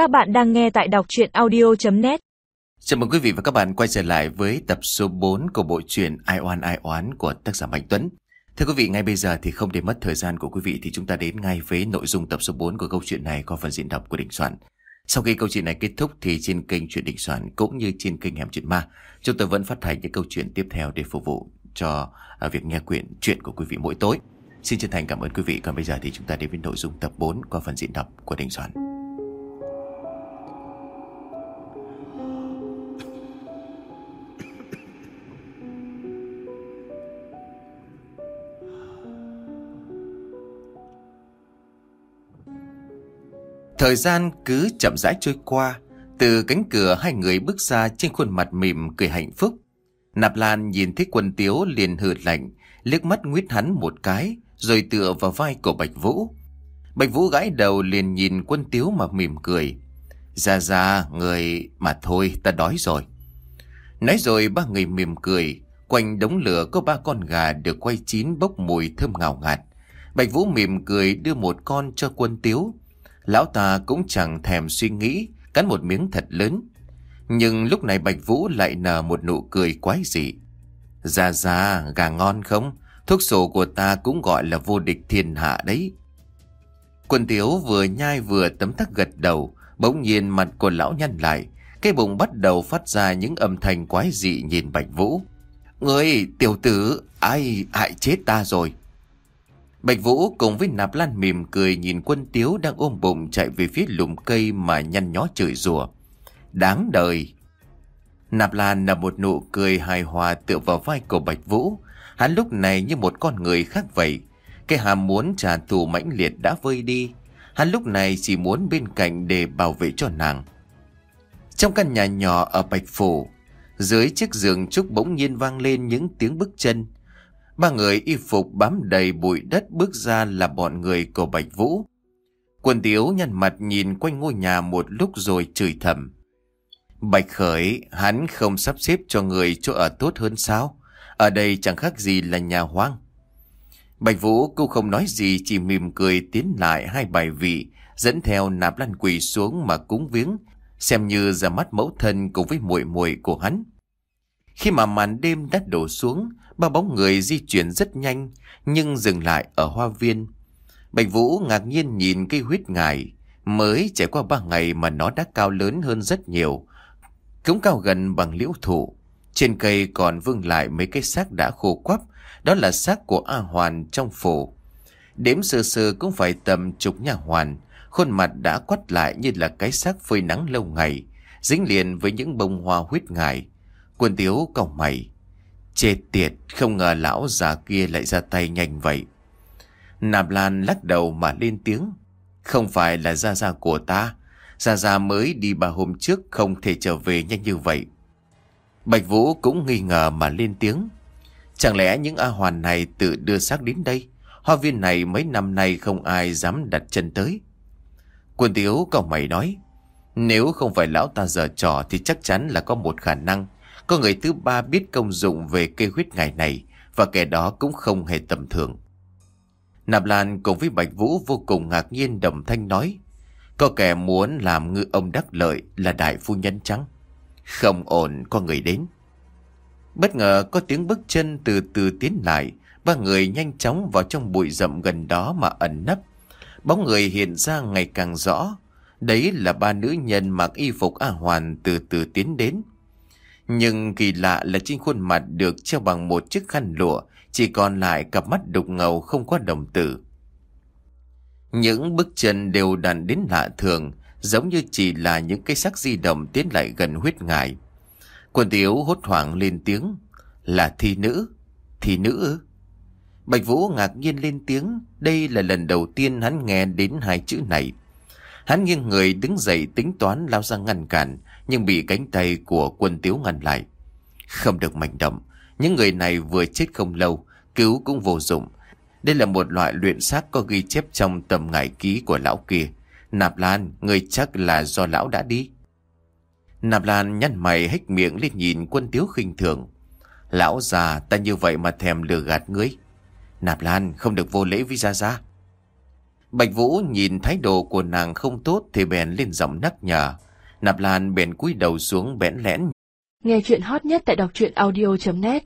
Các bạn đang nghe tại đọc chuyện audio.net Chào mừng quý vị và các bạn quay trở lại với tập số 4 của bộ truyện Ai oan ai oán của tác giả Mạnh Tuấn. Thưa quý vị, ngay bây giờ thì không để mất thời gian của quý vị thì chúng ta đến ngay với nội dung tập số 4 của câu chuyện này qua phần diễn đọc của Đình Soạn. Sau khi câu chuyện này kết thúc thì trên kênh Chuyện Đình Soạn cũng như trên kênh Hẻm Chuyện Ma, chúng tôi vẫn phát hành những câu chuyện tiếp theo để phục vụ cho à, việc nghe quyển chuyện của quý vị mỗi tối. Xin chân thành cảm ơn quý vị. Còn bây giờ thì chúng ta đến với nội dung tập 4 qua phần diễn đọc của Đình Soạn. Thời gian cứ chậm rãi trôi qua, từ cánh cửa hai người bước ra trên khuôn mặt mỉm cười hạnh phúc. Nạp Lan nhìn thấy quân tiếu liền hừ lạnh, liếc mắt nguyết hắn một cái, rồi tựa vào vai của Bạch Vũ. Bạch Vũ gãi đầu liền nhìn quân tiếu mà mỉm cười. Ra ra, người mà thôi, ta đói rồi. Nói rồi ba người mỉm cười, quanh đống lửa có ba con gà được quay chín bốc mùi thơm ngào ngạt. Bạch Vũ mỉm cười đưa một con cho quân tiếu. Lão ta cũng chẳng thèm suy nghĩ, cắn một miếng thật lớn. Nhưng lúc này Bạch Vũ lại nở một nụ cười quái dị. Dạ dạ gà ngon không? Thuốc sổ của ta cũng gọi là vô địch thiên hạ đấy. Quân tiếu vừa nhai vừa tấm tắc gật đầu, bỗng nhiên mặt của lão nhăn lại. Cái bụng bắt đầu phát ra những âm thanh quái dị nhìn Bạch Vũ. Người, tiểu tử, ai hại chết ta rồi? Bạch Vũ cùng với Nạp Lan mỉm cười nhìn quân tiếu đang ôm bụng chạy về phía lùm cây mà nhăn nhó chửi rủa. Đáng đời. Nạp Lan nở một nụ cười hài hòa tựa vào vai của Bạch Vũ. Hắn lúc này như một con người khác vậy. Cái hàm muốn trả thù mãnh liệt đã vơi đi. Hắn lúc này chỉ muốn bên cạnh để bảo vệ cho nàng. Trong căn nhà nhỏ ở Bạch Phủ, dưới chiếc giường trúc bỗng nhiên vang lên những tiếng bước chân. Ba người y phục bám đầy bụi đất bước ra là bọn người của Bạch Vũ. Quân tiếu nhăn mặt nhìn quanh ngôi nhà một lúc rồi chửi thầm. Bạch Khởi, hắn không sắp xếp cho người chỗ ở tốt hơn sao? Ở đây chẳng khác gì là nhà hoang. Bạch Vũ cũng không nói gì chỉ mỉm cười tiến lại hai bài vị dẫn theo nạp lan quỳ xuống mà cúng viếng xem như ra mắt mẫu thân cùng với muội muội của hắn. Khi mà màn đêm đã đổ xuống, ba bóng người di chuyển rất nhanh nhưng dừng lại ở hoa viên. Bạch Vũ ngạc nhiên nhìn cây huyết ngài, mới trải qua ba ngày mà nó đã cao lớn hơn rất nhiều, cũng cao gần bằng liễu thụ. Trên cây còn vương lại mấy cái xác đã khô quắp, đó là xác của A Hoàn trong phủ. Đếm sơ sơ cũng phải tầm chục nhà hoàn, khuôn mặt đã quắt lại như là cái xác phơi nắng lâu ngày, dính liền với những bông hoa huyết ngài. Quân tiếu còng mày. Chết tiệt, không ngờ lão già kia lại ra tay nhanh vậy. Nạp Lan lắc đầu mà lên tiếng. Không phải là gia gia của ta. Gia gia mới đi ba hôm trước không thể trở về nhanh như vậy. Bạch Vũ cũng nghi ngờ mà lên tiếng. Chẳng lẽ những A Hoàn này tự đưa xác đến đây? Hoa viên này mấy năm nay không ai dám đặt chân tới. Quân Tiếu cậu mày nói. Nếu không phải lão ta giờ trò thì chắc chắn là có một khả năng. Có người thứ ba biết công dụng về cây huyết ngày này, và kẻ đó cũng không hề tầm thường. Nạp Lan cùng với Bạch Vũ vô cùng ngạc nhiên đồng thanh nói. Có kẻ muốn làm ngư ông đắc lợi là đại phu nhân trắng. Không ổn, có người đến. Bất ngờ có tiếng bước chân từ từ tiến lại. Ba người nhanh chóng vào trong bụi rậm gần đó mà ẩn nấp. Bóng người hiện ra ngày càng rõ. Đấy là ba nữ nhân mặc y phục A Hoàn từ từ tiến đến. Nhưng kỳ lạ là trên khuôn mặt được treo bằng một chiếc khăn lụa, chỉ còn lại cặp mắt đục ngầu không có đồng tử. Những bước chân đều đặn đến lạ thường, giống như chỉ là những cái sắc di động tiến lại gần huyết ngài. Quân tiếu hốt hoảng lên tiếng, là thi nữ, thi nữ ư? Bạch Vũ ngạc nhiên lên tiếng, đây là lần đầu tiên hắn nghe đến hai chữ này. Hắn nghiêng người đứng dậy tính toán lao ra ngăn cản, nhưng bị cánh tay của quân tiếu ngăn lại. Không được mạnh động, những người này vừa chết không lâu, cứu cũng vô dụng. Đây là một loại luyện xác có ghi chép trong tầm ngải ký của lão kia. Nạp Lan, người chắc là do lão đã đi. Nạp Lan nhăn mày hít miệng lên nhìn quân tiếu khinh thường. Lão già ta như vậy mà thèm lừa gạt ngươi. Nạp Lan không được vô lễ với Gia Gia. Bạch Vũ nhìn thái độ của nàng không tốt thì bèn lên giọng nắc nhở. Nạp Lan bèn cúi đầu xuống bẽn lẽn. Nghe chuyện hot nhất tại đọc truyện audio.net